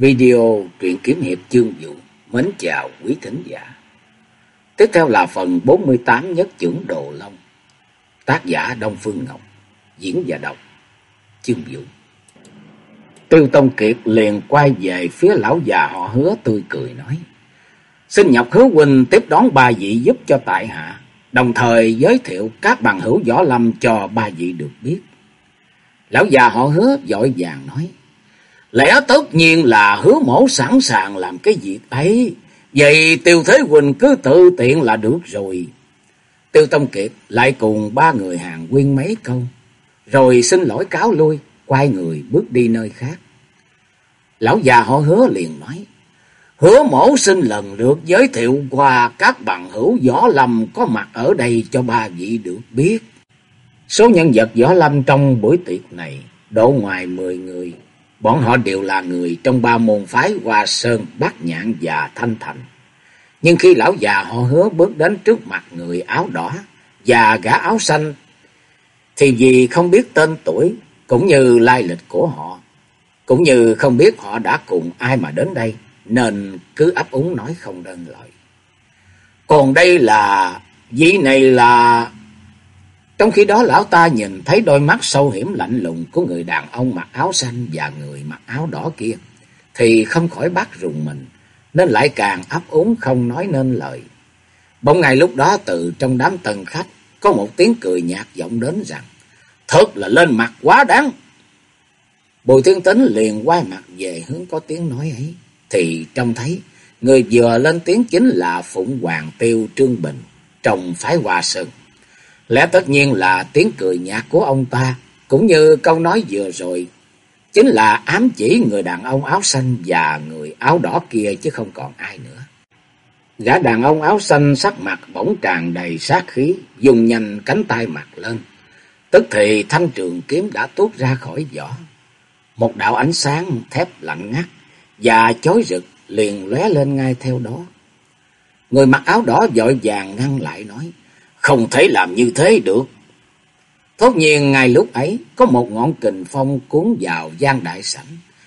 Video truyện kiếm hiệp chương vụ mến chào quý thính giả. Tiếp theo là phần 48 nhất trưởng Đồ Long. Tác giả Đông Phương Ngọc, diễn và đọc chương vũ. Tiêu Tông Kiệt liền quay về phía lão già họ hứa tươi cười nói. Xin nhọc hứa huynh tiếp đón ba vị giúp cho tại hạ, đồng thời giới thiệu các bằng hữu võ lâm cho ba vị được biết. Lão già họ hứa dội vàng nói. Lẽ tất nhiên là hứa mổ sẵn sàng làm cái việc ấy. Vậy Tiêu Thế Quỳnh cứ tự tiện là được rồi. Tiêu Tông Kiệt lại cùng ba người hàng quyên mấy câu. Rồi xin lỗi cáo lui, quay người bước đi nơi khác. Lão già họ hứa liền nói. Hứa mổ xin lần lượt giới thiệu qua các bằng hữu võ lâm có mặt ở đây cho ba vị được biết. Số nhân vật võ lâm trong buổi tiệc này độ ngoài mười người. Bọn họ đều là người trong ba môn phái Hoa Sơn, Bát Nhạn và Thanh Thành. Nhưng khi lão già họ hứa bước đến trước mặt người áo đỏ và gã áo xanh, thì vì không biết tên tuổi cũng như lai lịch của họ, cũng như không biết họ đã cùng ai mà đến đây, nên cứ ấp úng nói không đơn lời. Còn đây là, vị này là trong khi đó lão ta nhìn thấy đôi mắt sâu hiểm lạnh lùng của người đàn ông mặc áo xanh và người mặc áo đỏ kia, thì không khỏi bắt rùng mình, nên lại càng ấp úng không nói nên lời. Bỗng ngày lúc đó từ trong đám tân khách, có một tiếng cười nhạt vọng đến rằng, thật là lên mặt quá đáng. Bùi thiên tính liền quay mặt về hướng có tiếng nói ấy, thì trông thấy người vừa lên tiếng chính là Phụng Hoàng Tiêu Trương Bình, trong phái Hoa Sơn. Lẽ tất nhiên là tiếng cười nhạt của ông ta, cũng như câu nói vừa rồi, chính là ám chỉ người đàn ông áo xanh và người áo đỏ kia chứ không còn ai nữa. Gã đàn ông áo xanh sắc mặt bỗng tràn đầy sát khí, dùng nhanh cánh tay mặt lên. Tức thì thanh trường kiếm đã tuốt ra khỏi vỏ. Một đạo ánh sáng thép lạnh ngắt và chói rực liền lóe lên ngay theo đó. Người mặc áo đỏ vội vàng ngăn lại nói. Không thể làm như thế được. Thốt nhiên ngay lúc ấy, có một ngọn kình phong cuốn vào gian đại sảnh,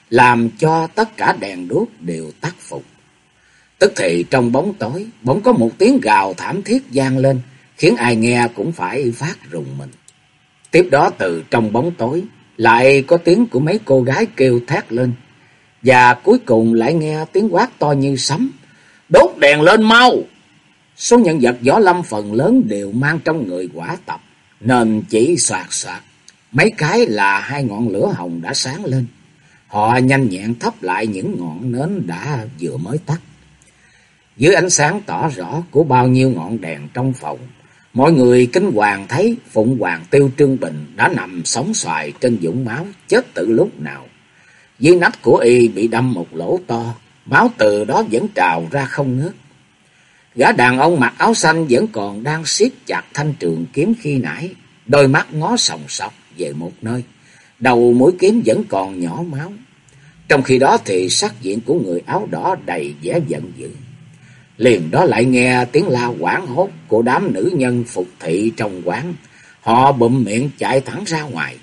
làm cho tất cả đèn đuốc đều tắt phục. Tức thì trong bóng tối, bỗng có một tiếng gào thảm thiết vang lên, khiến ai nghe cũng phải phát rùng mình. Tiếp đó từ trong bóng tối, lại có tiếng của mấy cô gái kêu thét lên, và cuối cùng lại nghe tiếng quát to như sấm. Đốt đèn lên mau! Số nhân vật võ lâm phần lớn đều mang trong người quả tập, nên chỉ soạt soạt. Mấy cái là hai ngọn lửa hồng đã sáng lên. Họ nhanh nhẹn thắp lại những ngọn nến đã vừa mới tắt. Dưới ánh sáng tỏ rõ của bao nhiêu ngọn đèn trong phòng, mọi người kinh hoàng thấy Phụng Hoàng Tiêu Trương Bình đã nằm sóng xoài trên dũng máu, chết từ lúc nào. Dưới nách của y bị đâm một lỗ to, máu từ đó vẫn trào ra không ngớt. Gã đàn ông mặc áo xanh vẫn còn đang siết chặt thanh trường kiếm khi nãy, đôi mắt ngó sòng sọc về một nơi. Đầu mũi kiếm vẫn còn nhỏ máu. Trong khi đó thì sắc diện của người áo đỏ đầy vẻ giận dữ. Liền đó lại nghe tiếng la quảng hốt của đám nữ nhân phục thị trong quán. Họ bụm miệng chạy thẳng ra ngoài.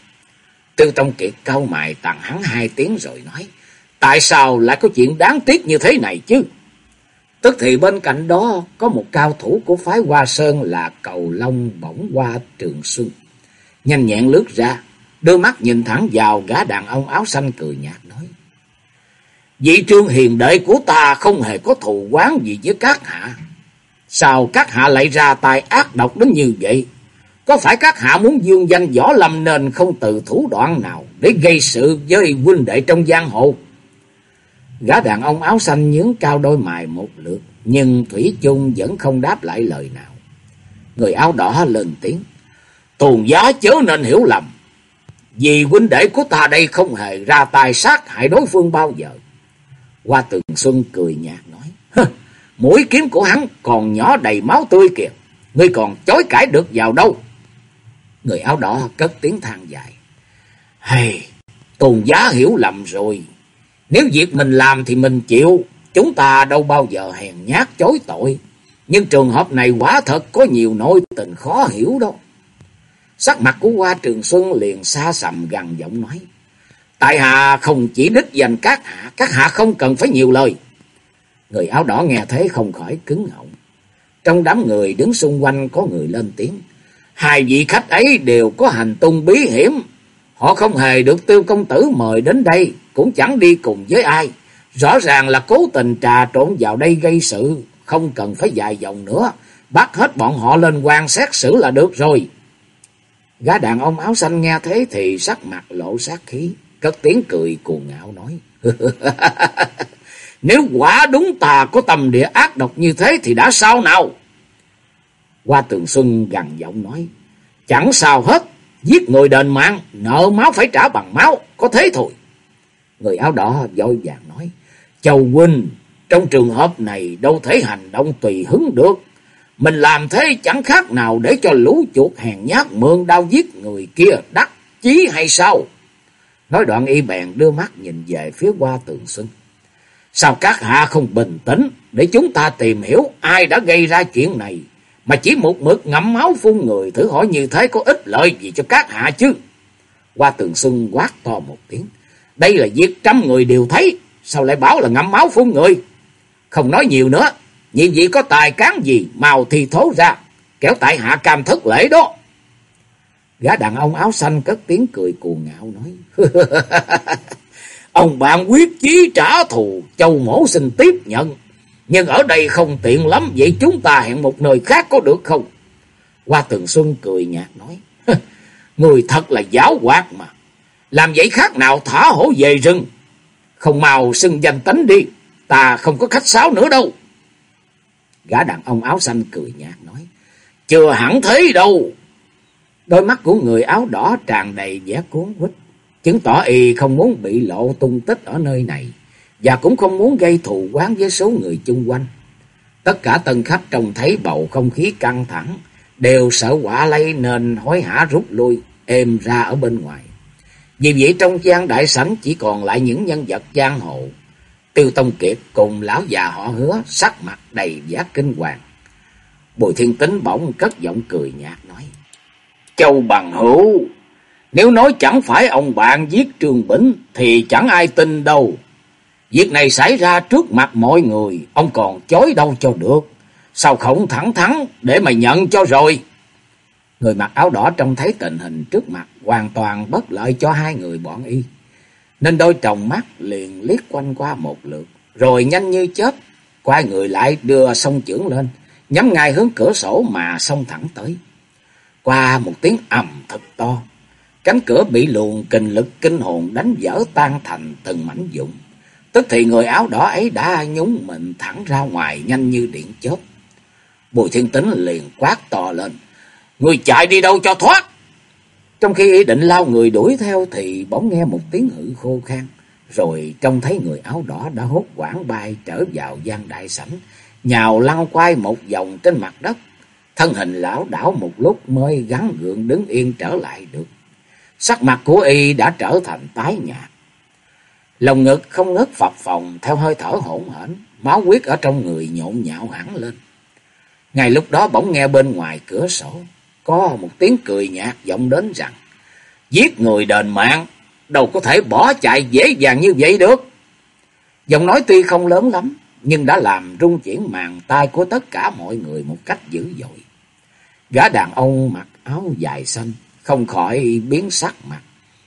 Tư Tông Kiệt cau mày tặng hắn hai tiếng rồi nói. Tại sao lại có chuyện đáng tiếc như thế này chứ? Tức thì bên cạnh đó có một cao thủ của phái Hoa Sơn là cầu long bổng qua trường xuân. Nhanh nhẹn lướt ra, đôi mắt nhìn thẳng vào gã đàn ông áo xanh cười nhạt nói. Vị trương hiền đệ của ta không hề có thù quán gì với các hạ. Sao các hạ lại ra tay ác độc đến như vậy? Có phải các hạ muốn dương danh võ lâm nên không từ thủ đoạn nào để gây sự với huynh đệ trong giang hồ? Gã đàn ông áo xanh nhướng cao đôi mày một lượt, nhưng Thủy chung vẫn không đáp lại lời nào. Người áo đỏ lên tiếng. Tùn giá chớ nên hiểu lầm. Vì huynh đệ của ta đây không hề ra tay sát hại đối phương bao giờ. Hoa tường xuân cười nhạt nói. Mũi kiếm của hắn còn nhỏ đầy máu tươi kìa. Ngươi còn chối cãi được vào đâu. Người áo đỏ cất tiếng than dài. Hay, tùn giá hiểu lầm rồi. Nếu việc mình làm thì mình chịu, chúng ta đâu bao giờ hèn nhát chối tội. Nhưng trường hợp này quả thật có nhiều nỗi tình khó hiểu đâu. Sắc mặt của Hoa Trường Xuân liền xa sầm gần giọng nói. Tại hạ không chỉ đích dành các hạ, các hạ không cần phải nhiều lời. Người áo đỏ nghe thế không khỏi cứng họng. Trong đám người đứng xung quanh có người lên tiếng. Hai vị khách ấy đều có hành tung bí hiểm. Họ không hề được tiêu công tử mời đến đây, cũng chẳng đi cùng với ai. Rõ ràng là cố tình trà trộn vào đây gây sự, không cần phải dài dòng nữa. Bắt hết bọn họ lên quan xét xử là được rồi. Gã đàn ông áo xanh nghe thế thì sắc mặt lộ sát khí, cất tiếng cười cuồng ngạo nói. Nếu quả đúng tà có tầm địa ác độc như thế thì đã sao nào? qua Tường Xuân gằn giọng nói. Chẳng sao hết, giết người đền mạng, nợ máu phải trả bằng máu, có thế thôi. Người áo đỏ vội vàng nói. Châu Huynh, trong trường hợp này đâu thể hành động tùy hứng được. Mình làm thế chẳng khác nào để cho lũ chuột hèn nhát mượn đau giết người kia đắc chí hay sao? Nói đoạn y bèn đưa mắt nhìn về phía qua tường xuân. Sao các hạ không bình tĩnh để chúng ta tìm hiểu ai đã gây ra chuyện này mà chỉ một mực ngậm máu phun người thử hỏi như thế có ích lợi gì cho các hạ chứ? Qua tường xuân quát to một tiếng. Đây là việc trăm người đều thấy, sao lại bảo là ngậm máu phun người? Không nói nhiều nữa, nhìn vị có tài cán gì, màu thì thố ra, kéo tại hạ cam thất lễ đó. Gã đàn ông áo xanh cất tiếng cười cuồng ngạo nói. Ông bạn quyết chí trả thù, châu mổ xin tiếp nhận. Nhưng ở đây không tiện lắm, vậy chúng ta hẹn một nơi khác có được không? Qua Tường Xuân cười nhạt nói. Người thật là giáo hoạt mà. Làm vậy khác nào thả hổ về rừng. Không mau xưng danh tánh đi. Ta không có khách sáo nữa đâu. Gã đàn ông áo xanh cười nhạt nói. Chưa hẳn thế đâu. Đôi mắt của người áo đỏ tràn đầy vẻ cuốn quýt. Chứng tỏ y không muốn bị lộ tung tích ở nơi này. Và cũng không muốn gây thù quán với số người chung quanh. Tất cả tân khách trông thấy bầu không khí căng thẳng. Đều sợ quả lây nên hối hả rút lui. Êm ra ở bên ngoài. Vì vậy trong gian đại sảnh chỉ còn lại những nhân vật giang hồ. Tiêu Tông Kiệt cùng lão già họ hứa sắc mặt đầy vẻ kinh hoàng. Bùi Thiên Tính bỗng cất giọng cười nhạt nói. Châu Bằng Hữu, nếu nói chẳng phải ông bạn giết Trương Bỉnh thì chẳng ai tin đâu. Việc này xảy ra trước mặt mọi người, ông còn chối đâu cho được. Sao không thẳng thắn để mà nhận cho rồi? Người mặc áo đỏ trông thấy tình hình trước mặt hoàn toàn bất lợi cho hai người bọn y. Nên đôi tròng mắt liền liếc quanh qua một lượt, rồi nhanh như chớp, quay người lại đưa song chưởng lên, nhắm ngay hướng cửa sổ mà xông thẳng tới. Qua một tiếng ầm thật to, cánh cửa bị luồng kình lực kinh hồn đánh vỡ tan thành từng mảnh vụn. Tức thì người áo đỏ ấy đã nhúng mình thẳng ra ngoài nhanh như điện chớp. Bùi thiên tính liền quát to lên. Người chạy đi đâu cho thoát. Trong khi ý định lao người đuổi theo thì bỗng nghe một tiếng hự khô khan. Rồi trông thấy người áo đỏ đã hốt quảng bay trở vào gian đại sảnh. Nhào lăn quay một vòng trên mặt đất. Thân hình lão đảo một lúc mới gắn gượng đứng yên trở lại được. Sắc mặt của y đã trở thành tái nhạt. Lòng ngực không ngớt phập phồng theo hơi thở hỗn hển, máu huyết ở trong người nhộn nhạo hẳn lên. Ngay lúc đó bỗng nghe bên ngoài cửa sổ, có một tiếng cười nhạt vọng đến rằng, giết người đền mạng, đâu có thể bỏ chạy dễ dàng như vậy được. Giọng nói tuy không lớn lắm, nhưng đã làm rung chuyển màn tai của tất cả mọi người một cách dữ dội. Gã đàn ông mặc áo dài xanh, không khỏi biến sắc mặt.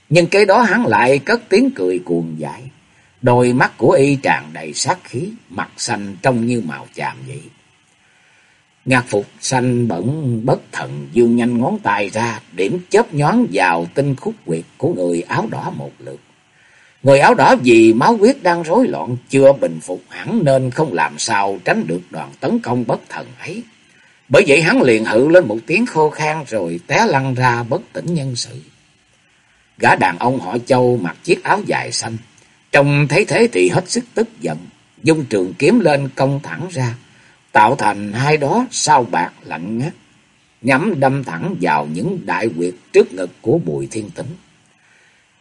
Nhưng cái đó hắn lại cất tiếng cười cuồng dại. Đôi mắt của y tràn đầy sát khí, mặt xanh trông như màu chàm vậy. Ngạc phục xanh bẩn bất thần dương nhanh ngón tay ra, điểm chớp nhón vào tinh khúc quyệt của người áo đỏ một lượt. Người áo đỏ vì máu huyết đang rối loạn, chưa bình phục hẳn nên không làm sao tránh được đoàn tấn công bất thần ấy. Bởi vậy hắn liền hự lên một tiếng khô khan rồi té lăn ra bất tỉnh nhân sự. Gã đàn ông họ châu mặc chiếc áo dài xanh, trông thấy thế thì hết sức tức giận, dung trường kiếm lên công thẳng ra, tạo thành hai đó sao bạc lạnh ngắt, nhắm đâm thẳng vào những đại quyệt trước ngực của Bùi Thiên Tính.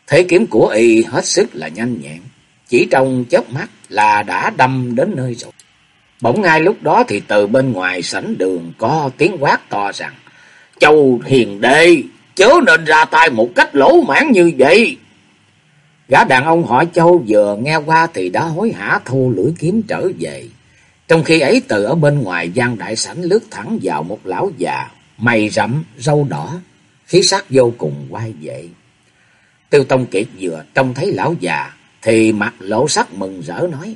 Thế kiếm của y hết sức là nhanh nhẹn, chỉ trong chớp mắt là đã đâm đến nơi rồi. Bỗng ngay lúc đó thì từ bên ngoài sảnh đường có tiếng quát to rằng, Châu hiền đê, chớ nên ra tay một cách lỗ mãn như vậy. Gã đàn ông họ châu vừa nghe qua thì đã hối hả thu lưỡi kiếm trở về. Trong khi ấy từ ở bên ngoài gian đại sảnh lướt thẳng vào một lão già, mày rậm, râu đỏ, khí sắc vô cùng quay vệ. Tiêu Tông Kiệt vừa trông thấy lão già, thì mặt lộ sắc mừng rỡ nói,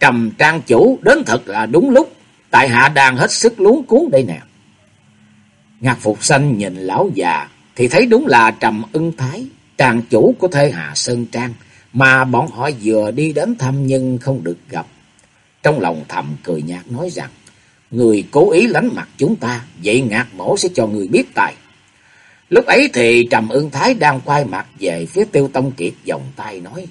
Trầm trang chủ đến thật là đúng lúc, tại hạ đang hết sức luống cuốn đây nè. Ngạc Phục Xanh nhìn lão già, thì thấy đúng là Trầm ưng thái, trang chủ của Thê Hà Sơn Trang, mà bọn họ vừa đi đến thăm nhưng không được gặp. Trong lòng thầm cười nhạt nói rằng, người cố ý lánh mặt chúng ta, vậy ngạc mổ sẽ cho người biết tài. Lúc ấy thì Trầm Ưng Thái đang quay mặt về phía Tiêu Tông Kiệt vòng tay nói,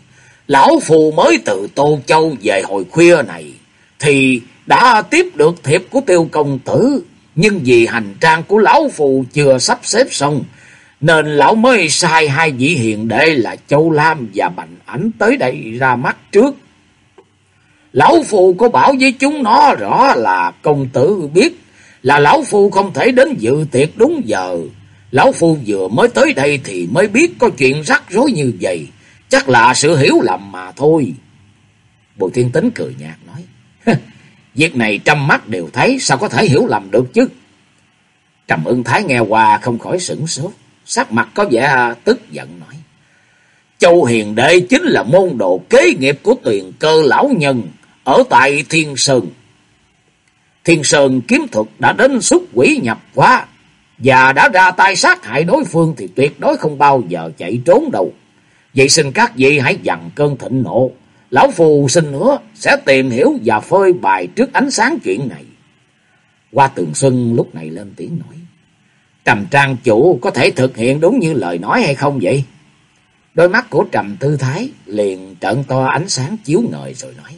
Lão Phù mới từ Tô Châu về hồi khuya này, thì đã tiếp được thiệp của Tiêu Công Tử, nhưng vì hành trang của Lão Phù chưa sắp xếp xong, nên lão mới sai hai vị hiền đệ là Châu Lam và Bành Ảnh tới đây ra mắt trước. Lão Phu có bảo với chúng nó rõ là công tử biết là Lão Phu không thể đến dự tiệc đúng giờ. Lão Phu vừa mới tới đây thì mới biết có chuyện rắc rối như vậy. Chắc là sự hiểu lầm mà thôi. Bùi Thiên Tính cười nhạt nói. Việc này trăm mắt đều thấy, sao có thể hiểu lầm được chứ. Trầm ưng thái nghe qua không khỏi sửng sốt. Sắc mặt có vẻ tức giận nói. Châu Hiền Đệ chính là môn đồ kế nghiệp của tuyền cơ lão nhân ở tại Thiên Sơn. Thiên Sơn kiếm thuật đã đến xúc quỷ nhập quá và đã ra tay sát hại đối phương thì tuyệt đối không bao giờ chạy trốn đâu. Vậy xin các vị hãy dằn cơn thịnh nộ. Lão Phù xin nữa sẽ tìm hiểu và phơi bài trước ánh sáng chuyện này. Qua Tường Xuân lúc này lên tiếng nói. Trầm Trang Chủ có thể thực hiện đúng như lời nói hay không vậy? Đôi mắt của Trầm Tư Thái liền trợn to ánh sáng chiếu ngời rồi nói.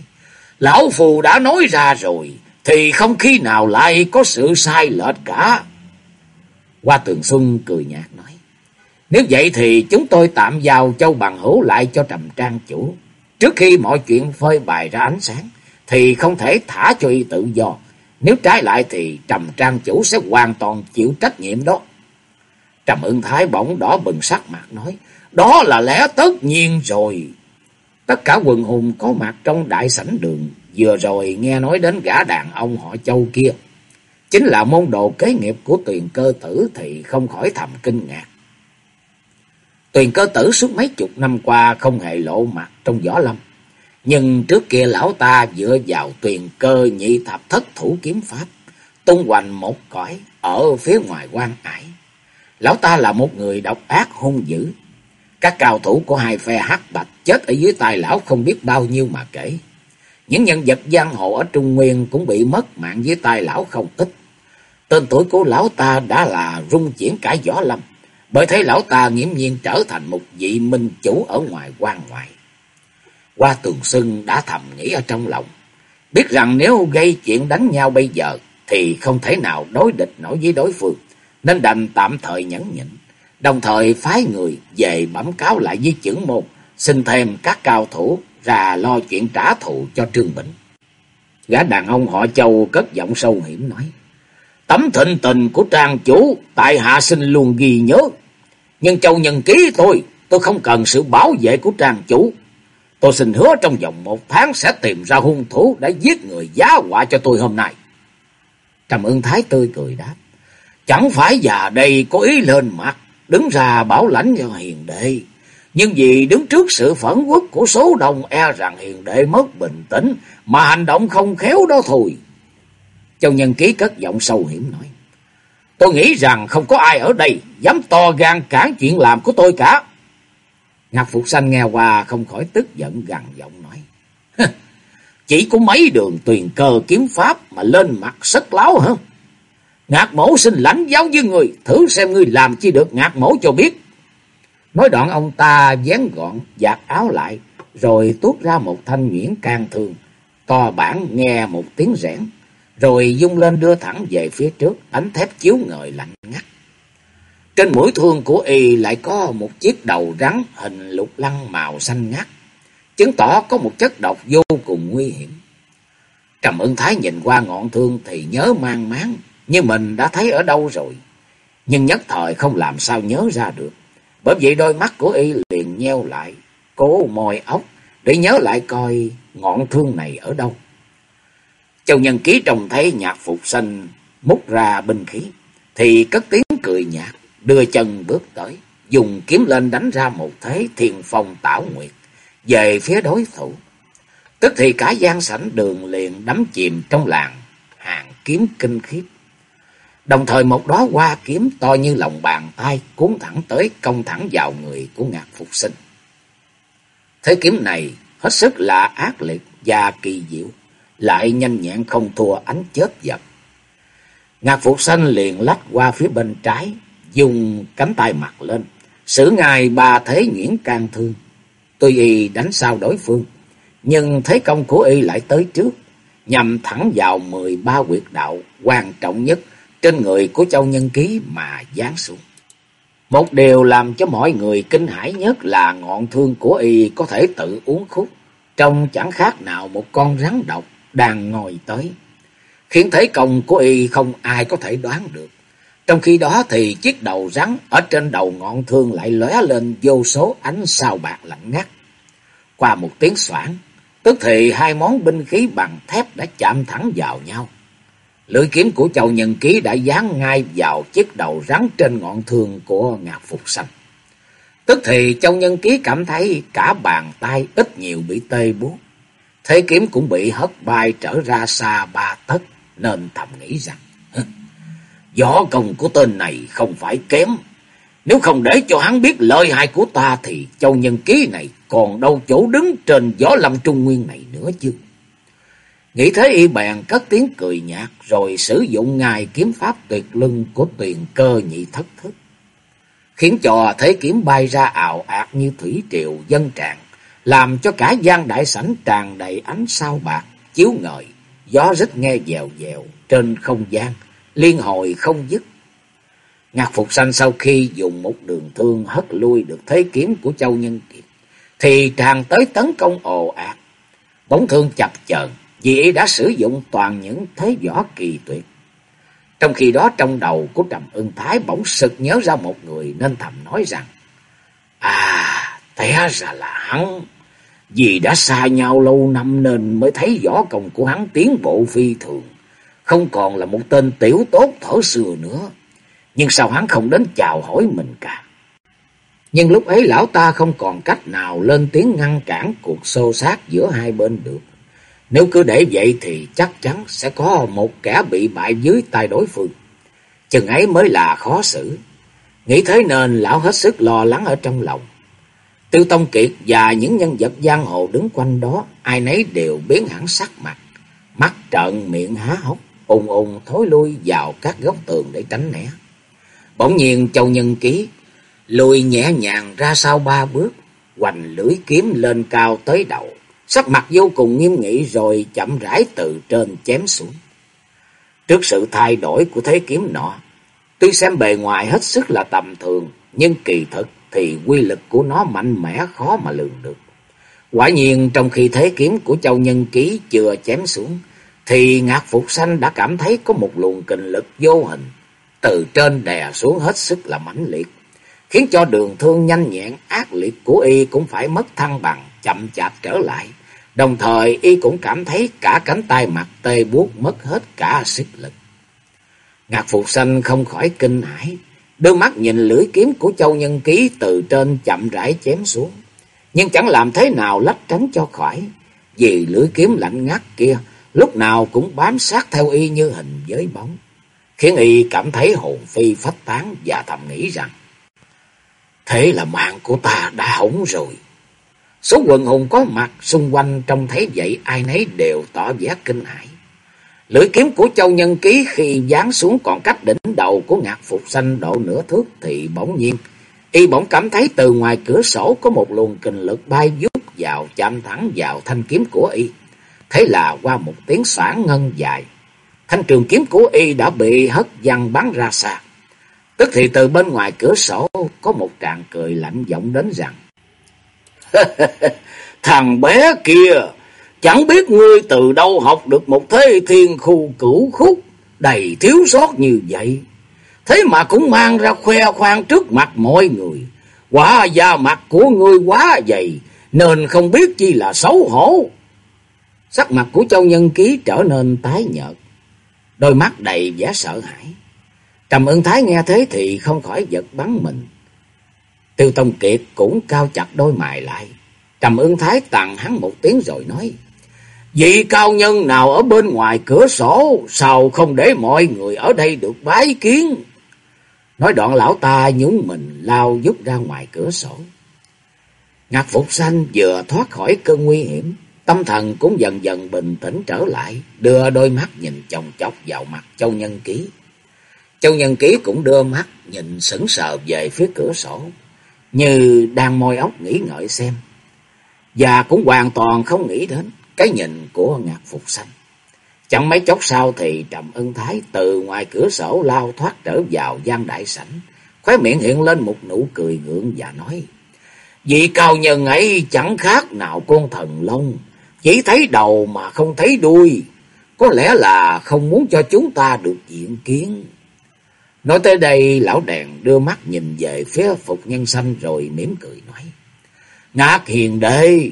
Lão Phù đã nói ra rồi, thì không khi nào lại có sự sai lệch cả. Qua Tường Xuân cười nhạt nói. Nếu vậy thì chúng tôi tạm giao châu bằng hữu lại cho Trầm Trang Chủ. Trước khi mọi chuyện phơi bày ra ánh sáng, thì không thể thả cho y tự do. Nếu trái lại thì Trầm Trang Chủ sẽ hoàn toàn chịu trách nhiệm đó. Trầm ưng thái bỗng đỏ bừng sắc mặt nói, đó là lẽ tất nhiên rồi. Tất cả quần hùng có mặt trong đại sảnh đường, vừa rồi nghe nói đến gã đàn ông họ châu kia. Chính là môn đồ kế nghiệp của tuyền cơ tử thì không khỏi thầm kinh ngạc. Tuyền cơ tử suốt mấy chục năm qua không hề lộ mặt trong võ lâm. Nhưng trước kia lão ta dựa vào tuyền cơ nhị thập thất thủ kiếm pháp, tung hoành một cõi ở phía ngoài quan ải. Lão ta là một người độc ác hung dữ. Các cao thủ của hai phe hắc bạch chết ở dưới tay lão không biết bao nhiêu mà kể. Những nhân vật giang hồ ở Trung Nguyên cũng bị mất mạng dưới tay lão không ít. Tên tuổi của lão ta đã là rung chuyển cả võ lâm. Bởi thế lão ta nghiễm nhiên trở thành một vị minh chủ ở ngoài quan ngoại. Qua tường sưng đã thầm nghĩ ở trong lòng. Biết rằng nếu gây chuyện đánh nhau bây giờ thì không thể nào đối địch nổi với đối phương. Nên đành tạm thời nhẫn nhịn. Đồng thời phái người về bẩm cáo lại với trưởng môn. Xin thêm các cao thủ ra lo chuyện trả thù cho Trương Bỉnh. Gã đàn ông họ châu cất giọng sâu hiểm nói. Tấm thịnh tình của trang chủ, tại hạ xin luôn ghi nhớ. Nhưng châu nhân ký tôi, tôi không cần sự bảo vệ của trang chủ. Tôi xin hứa trong vòng một tháng sẽ tìm ra hung thủ đã giết người giá họa cho tôi hôm nay. Trầm ưng thái tươi cười đáp. Chẳng phải già đây có ý lên mặt, đứng ra bảo lãnh cho hiền đệ. Nhưng vì đứng trước sự phẫn quốc của số đông e rằng hiền đệ mất bình tĩnh, mà hành động không khéo đó thôi. Châu Nhân Ký cất giọng sâu hiểm nói. Tôi nghĩ rằng không có ai ở đây dám to gan cản chuyện làm của tôi cả. Ngạc Phục Xanh nghe qua không khỏi tức giận gằn giọng nói. Chỉ có mấy đường tuyền cơ kiếm pháp mà lên mặt rất láo hả? Ngạc mổ xin lãnh giáo với người, thử xem người làm chi được ngạc mổ cho biết. Nói đoạn ông ta dán gọn, giặt áo lại, rồi tuốt ra một thanh nhuyễn can thương. To bản nghe một tiếng rẽn, rồi dung lên đưa thẳng về phía trước, ánh thép chiếu ngời lạnh ngắt. Trên mũi thương của y lại có một chiếc đầu rắn hình lục lăng màu xanh ngắt, chứng tỏ có một chất độc vô cùng nguy hiểm. Trầm ưng thái nhìn qua ngọn thương thì nhớ mang máng, như mình đã thấy ở đâu rồi. Nhưng nhất thời không làm sao nhớ ra được. Bởi vậy đôi mắt của y liền nheo lại, cố môi ốc để nhớ lại coi ngọn thương này ở đâu. Châu Nhân Ký trông thấy nhạc phục sinh múc ra binh khí, thì cất tiếng cười nhạt, đưa chân bước tới, dùng kiếm lên đánh ra một thế thiên phong tảo nguyệt, về phía đối thủ. Tức thì cả gian sảnh đường liền đắm chìm trong làng hàng kiếm kinh khiếp. Đồng thời một đóa hoa kiếm to như lòng bàn tay cuốn thẳng tới công thẳng vào người của ngạc phục sinh. Thế kiếm này hết sức là ác liệt và kỳ diệu, lại nhanh nhẹn không thua ánh chớp giật. Ngạc phục sinh liền lách qua phía bên trái, dùng cánh tay mặt lên, xử ngài ba thế nhuyễn can thương. Tuy y đánh sao đối phương, nhưng thế công của y lại tới trước, nhằm thẳng vào mười ba quyệt đạo quan trọng nhất trên người của Châu Nhân Ký mà giáng xuống. Một điều làm cho mọi người kinh hãi nhất là ngọn thương của y có thể tự uống khúc, trông chẳng khác nào một con rắn độc đang ngồi tới, khiến thế công của y không ai có thể đoán được. Trong khi đó thì chiếc đầu rắn ở trên đầu ngọn thương lại lóe lên vô số ánh sao bạc lạnh ngắt. Qua một tiếng xoảng, tức thì hai món binh khí bằng thép đã chạm thẳng vào nhau. Lưỡi kiếm của Châu Nhân Ký đã dán ngay vào chiếc đầu rắn trên ngọn thương của Ngạc Phục Xanh. Tức thì Châu Nhân Ký cảm thấy cả bàn tay ít nhiều bị tê buốt. Thế kiếm cũng bị hất bay trở ra xa ba tấc, nên thầm nghĩ rằng Võ công của tên này không phải kém. Nếu không để cho hắn biết lời hại của ta thì Châu Nhân Ký này còn đâu chỗ đứng trên gió lâm trung nguyên này nữa chứ. Nghĩ thế y bèn cất tiếng cười nhạt rồi sử dụng ngài kiếm pháp tuyệt lưng của tuyền cơ nhị thất thức. Khiến cho thế kiếm bay ra ảo ạt như thủy triều dân tràn, làm cho cả gian đại sảnh tràn đầy ánh sao bạc, chiếu ngời, gió rít nghe dèo dèo trên không gian, liên hồi không dứt. Ngạc Phục Sanh sau khi dùng một đường thương hất lui được thế kiếm của Châu Nhân Kiệt, thì tràn tới tấn công ồ ạt. Bóng thương chập chờn vì đã sử dụng toàn những thế võ kỳ tuyệt. Trong khi đó trong đầu của Trầm Ưng Thái bỗng sực nhớ ra một người nên thầm nói rằng À, té ra là hắn. Vì đã xa nhau lâu năm nên mới thấy võ công của hắn tiến bộ phi thường. Không còn là một tên tiểu tốt thở xưa nữa. Nhưng sao hắn không đến chào hỏi mình cả? Nhưng lúc ấy lão ta không còn cách nào lên tiếng ngăn cản cuộc xô xát giữa hai bên được. Nếu cứ để vậy thì chắc chắn sẽ có một kẻ bị bại dưới tay đối phương. Chừng ấy mới là khó xử. Nghĩ thế nên lão hết sức lo lắng ở trong lòng. Tiêu Tông Kiệt và những nhân vật giang hồ đứng quanh đó, ai nấy đều biến hẳn sắc mặt. Mắt trợn miệng há hốc, ùng ùng thối lui vào các góc tường để tránh né. Bỗng nhiên Châu Nhân Ký lùi nhẹ nhàng ra sau ba bước, hoành lưỡi kiếm lên cao tới đầu. Sắc mặt vô cùng nghiêm nghị rồi chậm rãi từ trên chém xuống. Trước sự thay đổi của thế kiếm nọ, tuy xem bề ngoài hết sức là tầm thường, nhưng kỳ thực thì quy lực của nó mạnh mẽ khó mà lường được. Quả nhiên trong khi thế kiếm của Châu Nhân Ký chưa chém xuống, thì Ngạc Phục Sanh đã cảm thấy có một luồng kình lực vô hình từ trên đè xuống hết sức là mãnh liệt, khiến cho đường thương nhanh nhẹn ác liệt của y cũng phải mất thăng bằng, chậm chạp trở lại. Đồng thời y cũng cảm thấy cả cánh tay mặt tê buốt mất hết cả sức lực. Ngạc Phục Sanh không khỏi kinh hãi, đôi mắt nhìn lưỡi kiếm của Châu Nhân Ký từ trên chậm rãi chém xuống, nhưng chẳng làm thế nào lách tránh cho khỏi, vì lưỡi kiếm lạnh ngắt kia lúc nào cũng bám sát theo y như hình với bóng, khiến y cảm thấy hồn phi phách tán và thầm nghĩ rằng, thế là mạng của ta đã hỏng rồi. Số quần hùng có mặt xung quanh trông thấy vậy, ai nấy đều tỏ vẻ kinh hãi. Lưỡi kiếm của Châu Nhân Ký khi giáng xuống còn cách đỉnh đầu của ngạc phục xanh độ nửa thước thì bỗng nhiên. Y bỗng cảm thấy từ ngoài cửa sổ có một luồng kình lực bay vút vào, chạm thẳng vào thanh kiếm của Y. Thế là qua một tiếng xoảng ngân dài. Thanh trường kiếm của Y đã bị hất văng bắn ra xa. Tức thì từ bên ngoài cửa sổ có một tràng cười lạnh giọng đến rằng. Thằng bé kia, chẳng biết ngươi từ đâu học được một thế thiên khu cửu khúc đầy thiếu sót như vậy. Thế mà cũng mang ra khoe khoang trước mặt mọi người. Quả da mặt của ngươi quá dày, nên không biết chi là xấu hổ. Sắc mặt của Châu Nhân Ký trở nên tái nhợt, đôi mắt đầy vẻ sợ hãi. Trầm ưng thái nghe thế thì không khỏi giật bắn mình. Tiêu Tông Kiệt cũng cao chặt đôi mày lại. Trầm ưng thái tặng hắn một tiếng rồi nói. Vị cao nhân nào ở bên ngoài cửa sổ, sao không để mọi người ở đây được bái kiến? Nói đoạn lão ta nhúng mình lao giúp ra ngoài cửa sổ. Ngạc Phục Xanh vừa thoát khỏi cơn nguy hiểm, tâm thần cũng dần dần bình tĩnh trở lại, đưa đôi mắt nhìn chồng chọc vào mặt Châu Nhân Ký. Châu Nhân Ký cũng đưa mắt nhìn sững sờ về phía cửa sổ, như đang môi óc nghĩ ngợi xem. Và cũng hoàn toàn không nghĩ đến cái nhìn của Ngạc Phục Xanh. Chẳng mấy chốc sau thì Trầm Ân Thái từ ngoài cửa sổ lao thoát trở vào gian đại sảnh, khóe miệng hiện lên một nụ cười ngượng và nói: "Vị cao nhân ấy chẳng khác nào con thần long, chỉ thấy đầu mà không thấy đuôi, có lẽ là không muốn cho chúng ta được diện kiến." Nói tới đây, lão đèn đưa mắt nhìn về phía Phục Nhân Xanh rồi mỉm cười nói: "Ngạc hiền đệ,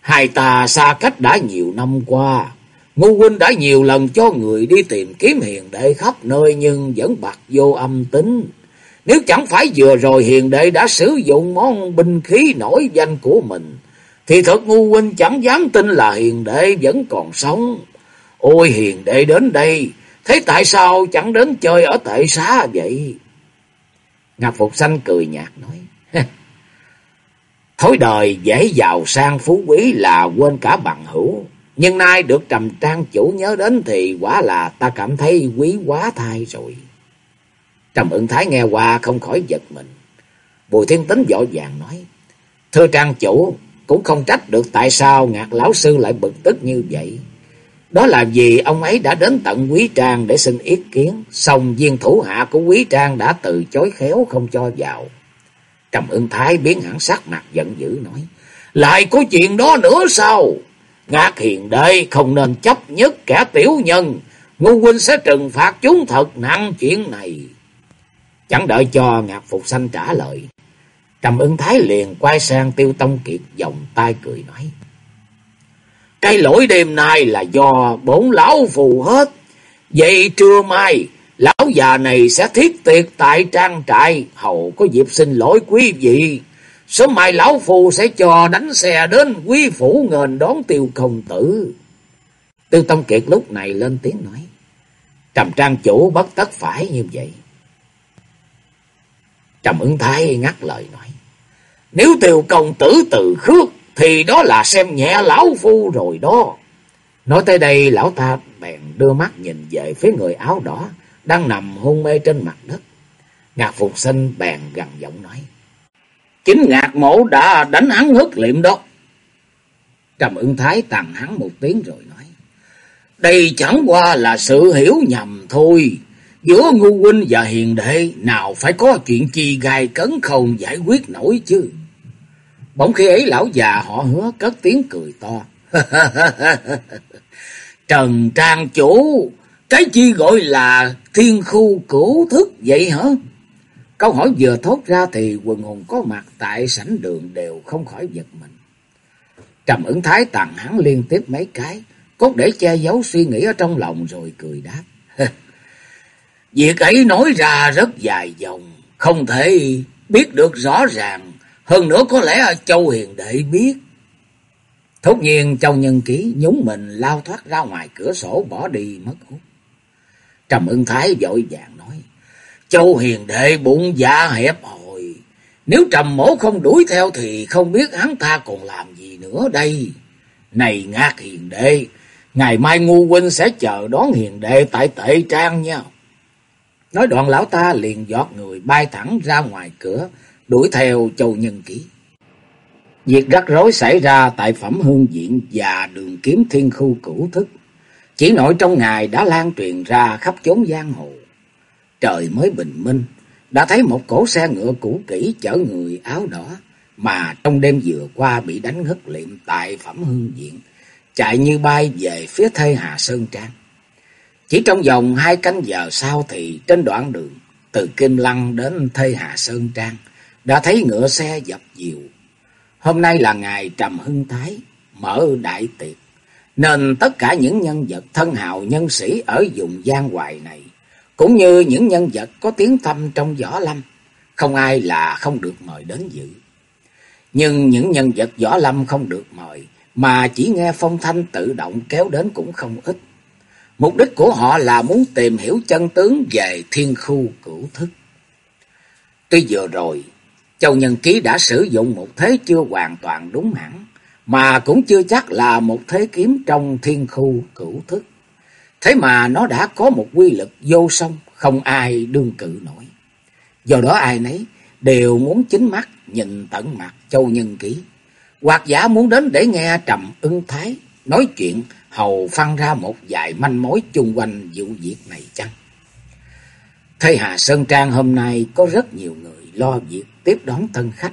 hai ta xa cách đã nhiều năm qua." Ngô huynh đã nhiều lần cho người đi tìm kiếm hiền đệ khắp nơi nhưng vẫn bạc vô âm tính. Nếu chẳng phải vừa rồi hiền đệ đã sử dụng món binh khí nổi danh của mình, thì thật ngu huynh chẳng dám tin là hiền đệ vẫn còn sống. Ôi hiền đệ đến đây, thế tại sao chẳng đến chơi ở tệ xá vậy? Ngà Phục Xanh cười nhạt nói, Thối đời dễ giàu sang phú quý là quên cả bằng hữu. Nhưng nay được trầm trang chủ nhớ đến thì quả là ta cảm thấy quý quá thai rồi. Trầm ưng thái nghe qua không khỏi giật mình. Bùi thiên tính vội vàng nói. Thưa trang chủ, cũng không trách được tại sao ngạc lão sư lại bực tức như vậy. Đó là vì ông ấy đã đến tận quý trang để xin ý kiến. song viên thủ hạ của quý trang đã từ chối khéo không cho vào. Trầm ưng thái biến hẳn sắc mặt giận dữ nói. Lại có chuyện đó nữa sao? Ngạc hiền đệ không nên chấp nhất kẻ tiểu nhân. Ngô huynh sẽ trừng phạt chúng thật nặng chuyện này. Chẳng đợi cho Ngạc Phục Sanh trả lời. Trầm ưng thái liền quay sang tiêu tông kiệt vòng tay cười nói. Cái lỗi đêm nay là do bốn lão phù hết. Vậy trưa mai, lão già này sẽ thiết tiệc tại trang trại, hầu có dịp xin lỗi quý vị. Sớm mai lão phù sẽ cho đánh xe đến quý phủ ngền đón tiêu công tử. Tư Tông Kiệt lúc này lên tiếng nói. Trầm trang chủ bất tất phải như vậy. Trầm ứng thái ngắt lời nói. Nếu tiêu công tử từ khước thì đó là xem nhẹ lão phu rồi đó. Nói tới đây, lão ta bèn đưa mắt nhìn về phía người áo đỏ đang nằm hôn mê trên mặt đất. Ngạc Phục Sinh bèn gần giọng nói. Chính ngạc mổ đã đánh hắn hất liệm đó. Trầm ưng thái tàn hắn một tiếng rồi nói. Đây chẳng qua là sự hiểu nhầm thôi. Giữa ngu huynh và hiền đệ, nào phải có chuyện chi gai cấn không giải quyết nổi chứ. Bỗng khi ấy lão già họ hứa cất tiếng cười to. Trần Trang Chủ, cái chi gọi là thiên khu cửu thức vậy hả? Câu hỏi vừa thốt ra thì quần hùng có mặt tại sảnh đường đều không khỏi giật mình. Trầm ứng thái tàn hắn liên tiếp mấy cái, cốt để che giấu suy nghĩ ở trong lòng rồi cười đáp. Việc ấy nói ra rất dài dòng, không thể biết được rõ ràng, hơn nữa có lẽ Châu Hiền Đệ biết. Thốt nhiên Châu Nhân Ký nhúng mình lao thoát ra ngoài cửa sổ bỏ đi mất hút. Trầm ưng thái vội vàng nói. Châu hiền đệ bụng dạ hẹp hồi. Nếu trầm mổ không đuổi theo thì không biết hắn ta còn làm gì nữa đây. Này ngạc hiền đệ, ngày mai ngu huynh sẽ chờ đón hiền đệ tại tệ trang nha. Nói đoạn lão ta liền giọt người bay thẳng ra ngoài cửa, đuổi theo châu nhân ký. Việc rắc rối xảy ra tại phẩm hương diện và đường kiếm thiên khu cửu thức. Chỉ nội trong ngày đã lan truyền ra khắp chốn giang hồ trời mới bình minh, đã thấy một cỗ xe ngựa cũ kỹ chở người áo đỏ mà trong đêm vừa qua bị đánh ngất liệm tại Phẩm Hương diện chạy như bay về phía Thê Hà Sơn Trang. Chỉ trong vòng hai canh giờ sau thì trên đoạn đường từ Kim Lăng đến Thê Hà Sơn Trang đã thấy ngựa xe dập dìu. Hôm nay là ngày Trầm Hưng Thái, mở đại tiệc, nên tất cả những nhân vật thân hào nhân sĩ ở vùng Giang Hoài này, cũng như những nhân vật có tiếng thâm trong võ lâm, không ai là không được mời đến dự. Nhưng những nhân vật võ lâm không được mời, mà chỉ nghe phong thanh tự động kéo đến cũng không ít. Mục đích của họ là muốn tìm hiểu chân tướng về thiên khu cửu thức. Tuy vừa rồi, Châu Nhân Ký đã sử dụng một thế chưa hoàn toàn đúng hẳn, mà cũng chưa chắc là một thế kiếm trong thiên khu cửu thức. Thế mà nó đã có một quy lực vô song, không ai đương cự nổi. Do đó ai nấy đều muốn chính mắt nhìn tận mặt Châu Nhân Ký. Hoặc giả muốn đến để nghe Trầm ưng thái nói chuyện hầu phân ra một vài manh mối chung quanh vụ việc này chăng? Thế Hà Sơn Trang hôm nay có rất nhiều người lo việc tiếp đón thân khách.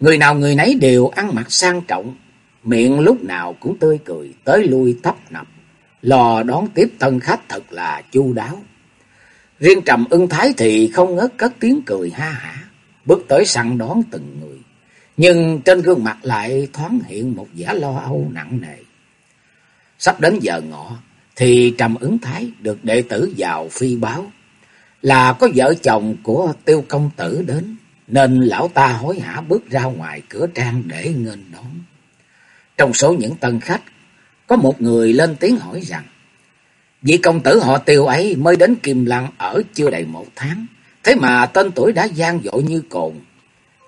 Người nào người nấy đều ăn mặc sang trọng, miệng lúc nào cũng tươi cười, tới lui tấp nập, lò đón tiếp tân khách thật là chu đáo. Riêng Trầm ưng thái thì không ngớt cất tiếng cười ha hả, bước tới săn đón từng người. Nhưng trên gương mặt lại thoáng hiện một vẻ lo âu nặng nề. Sắp đến giờ ngọ, thì Trầm ứng thái được đệ tử vào phi báo. Là có vợ chồng của tiêu công tử đến, nên lão ta hối hả bước ra ngoài cửa trang để nghênh đón. Trong số những tân khách, có một người lên tiếng hỏi rằng, vị công tử họ tiêu ấy mới đến Kim Lăng ở chưa đầy một tháng, thế mà tên tuổi đã gian dội như cồn,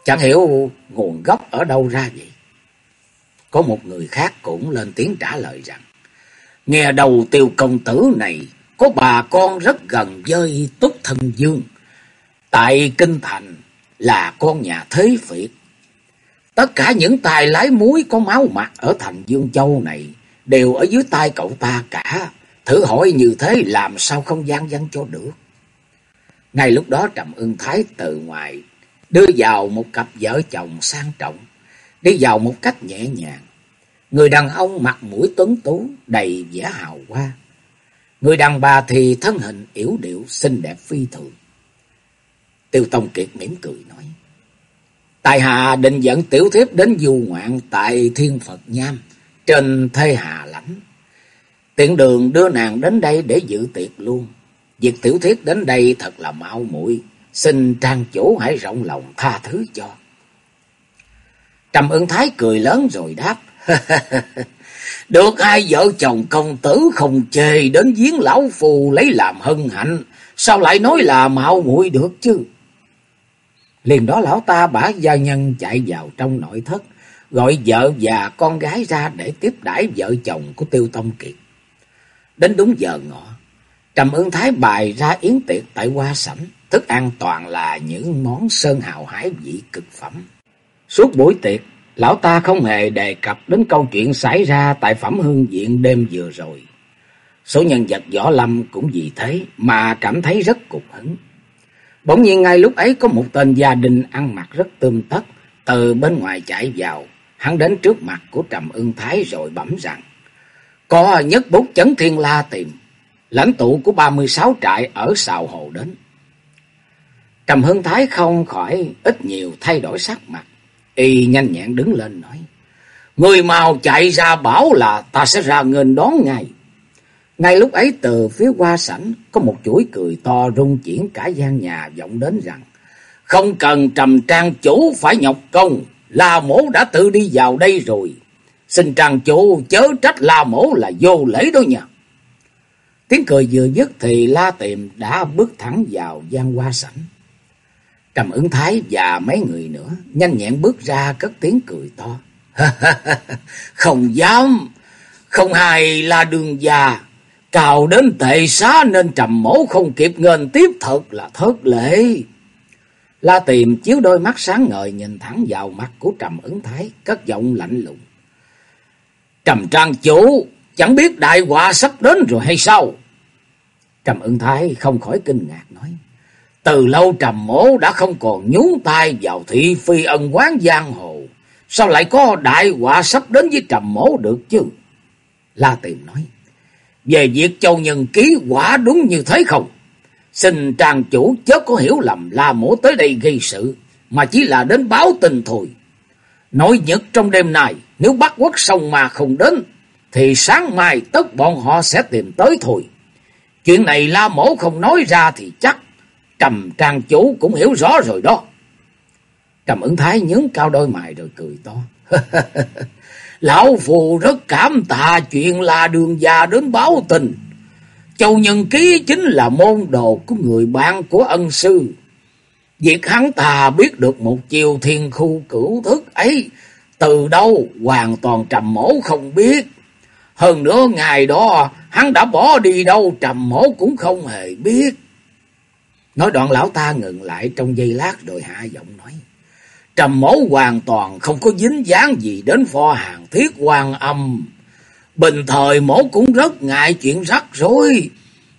chẳng hiểu nguồn gốc ở đâu ra vậy. Có một người khác cũng lên tiếng trả lời rằng, nghe đầu tiêu công tử này có bà con rất gần với Túc Thân Dương, tại Kinh Thành là con nhà Thế Phiệt. Tất cả những tài lái muối có máu mặt ở thành Dương Châu này đều ở dưới tay cậu ta cả. Thử hỏi như thế làm sao không gian dân cho được. Ngay lúc đó Trầm Ưng Thái từ ngoài đưa vào một cặp vợ chồng sang trọng, đi vào một cách nhẹ nhàng. Người đàn ông mặt mũi tuấn tú, đầy vẻ hào hoa. Người đàn bà thì thân hình yếu điệu, xinh đẹp phi thường. Tiêu Tông Kiệt mỉm cười nói. Tài hạ định dẫn tiểu thiếp đến du ngoạn tại Thiên Phật Nham, trên Thê Hà Lãnh. Tiện đường đưa nàng đến đây để dự tiệc luôn. Việc tiểu thiếp đến đây thật là mạo muội xin trang chủ hãy rộng lòng tha thứ cho. Trầm ưng thái cười lớn rồi đáp. Được hai vợ chồng công tử không chê đến giếng lão phù lấy làm hân hạnh. Sao lại nói là mạo muội được chứ? Liền đó lão ta bả gia nhân chạy vào trong nội thất, gọi vợ và con gái ra để tiếp đãi vợ chồng của Tiêu Tông Kiệt. Đến đúng giờ ngọ, Trầm ưng thái bài ra yến tiệc tại hoa sảnh, thức ăn toàn là những món sơn hào hải vị cực phẩm. Suốt buổi tiệc, lão ta không hề đề cập đến câu chuyện xảy ra tại phẩm hương viện đêm vừa rồi. Số nhân vật võ lâm cũng vì thế mà cảm thấy rất cục hứng. Bỗng nhiên ngay lúc ấy có một tên gia đình ăn mặc rất tươm tất, từ bên ngoài chạy vào, hắn đến trước mặt của Trầm Ưng Thái rồi bẩm rằng, có nhất bút chấn thiên la tìm, lãnh tụ của ba mươi sáu trại ở Sào Hồ đến. Trầm Hưng Thái không khỏi ít nhiều thay đổi sắc mặt, y nhanh nhẹn đứng lên nói, Người mau chạy ra bảo là ta sẽ ra nghênh đón ngài ngay lúc ấy từ phía qua sảnh có một chuỗi cười to rung chuyển cả gian nhà vọng đến rằng Không cần trầm trang chủ phải nhọc công, La mổ đã tự đi vào đây rồi. Xin trang chủ chớ trách La mổ là vô lễ đó nha. Tiếng cười vừa dứt thì La tiệm đã bước thẳng vào gian qua sảnh. Trầm ứng thái và mấy người nữa nhanh nhẹn bước ra cất tiếng cười to. không dám, không hài là đường già, cào đến tệ xá nên trầm mổ không kịp ngên tiếp thật là thất lễ. La tìm chiếu đôi mắt sáng ngời nhìn thẳng vào mặt của trầm ứng thái, cất giọng lạnh lùng. Trầm trang chủ, chẳng biết đại họa sắp đến rồi hay sao? Trầm ứng thái không khỏi kinh ngạc nói. Từ lâu trầm mổ đã không còn nhúng tay vào thị phi ân quán giang hồ. Sao lại có đại họa sắp đến với trầm mổ được chứ? La tìm nói. Về việc châu nhân ký quả đúng như thế không? Xin trang chủ chớ có hiểu lầm la mổ tới đây gây sự, mà chỉ là đến báo tình thôi. Nội nhật trong đêm nay, nếu bắt quốc sông mà không đến, thì sáng mai tất bọn họ sẽ tìm tới thôi. Chuyện này La Mổ không nói ra thì chắc Trầm Trang Chủ cũng hiểu rõ rồi đó. Trầm ứng thái nhướng cao đôi mày rồi cười to. Lão Phù rất cảm tạ chuyện là đường già đến báo tình. Châu Nhân Ký chính là môn đồ của người bạn của ân sư. Việc hắn ta biết được một chiều thiên khu cửu thức ấy, từ đâu hoàn toàn trầm mổ không biết. Hơn nữa ngày đó hắn đã bỏ đi đâu trầm mổ cũng không hề biết. Nói đoạn lão ta ngừng lại trong giây lát rồi hạ giọng nói. Trầm mẫu hoàn toàn không có dính dáng gì đến pho hàng thiết quan âm. Bình thời mẫu cũng rất ngại chuyện rắc rối.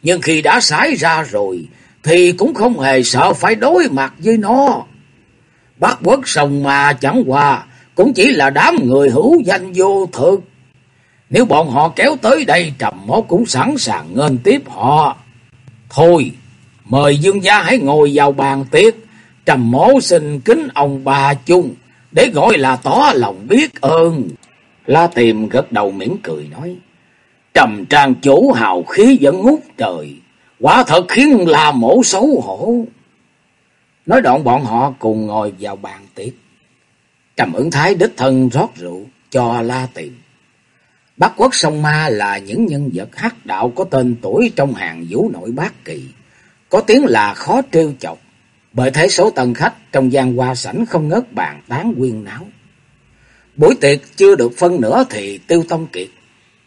Nhưng khi đã xảy ra rồi thì cũng không hề sợ phải đối mặt với nó. Bác quốc sông mà chẳng qua cũng chỉ là đám người hữu danh vô thực. Nếu bọn họ kéo tới đây trầm mẫu cũng sẵn sàng nghênh tiếp họ. Thôi, mời dương gia hãy ngồi vào bàn tiệc. Trầm mổ xin kính ông bà chung, để gọi là tỏ lòng biết ơn. La tìm gật đầu mỉm cười nói. Trầm trang chủ hào khí vẫn ngút trời. Quả thật khiến là mổ xấu hổ. Nói đoạn bọn họ cùng ngồi vào bàn tiệc. Trầm ứng thái đích thân rót rượu cho La tìm. Bắc quốc sông Ma là những nhân vật hắc đạo có tên tuổi trong hàng vũ nội bát kỳ. Có tiếng là khó trêu chọc. Bởi thế số tân khách trong gian hoa sảnh không ngớt bàn tán quyên náo. Buổi tiệc chưa được phân nửa thì Tiêu Tông Kiệt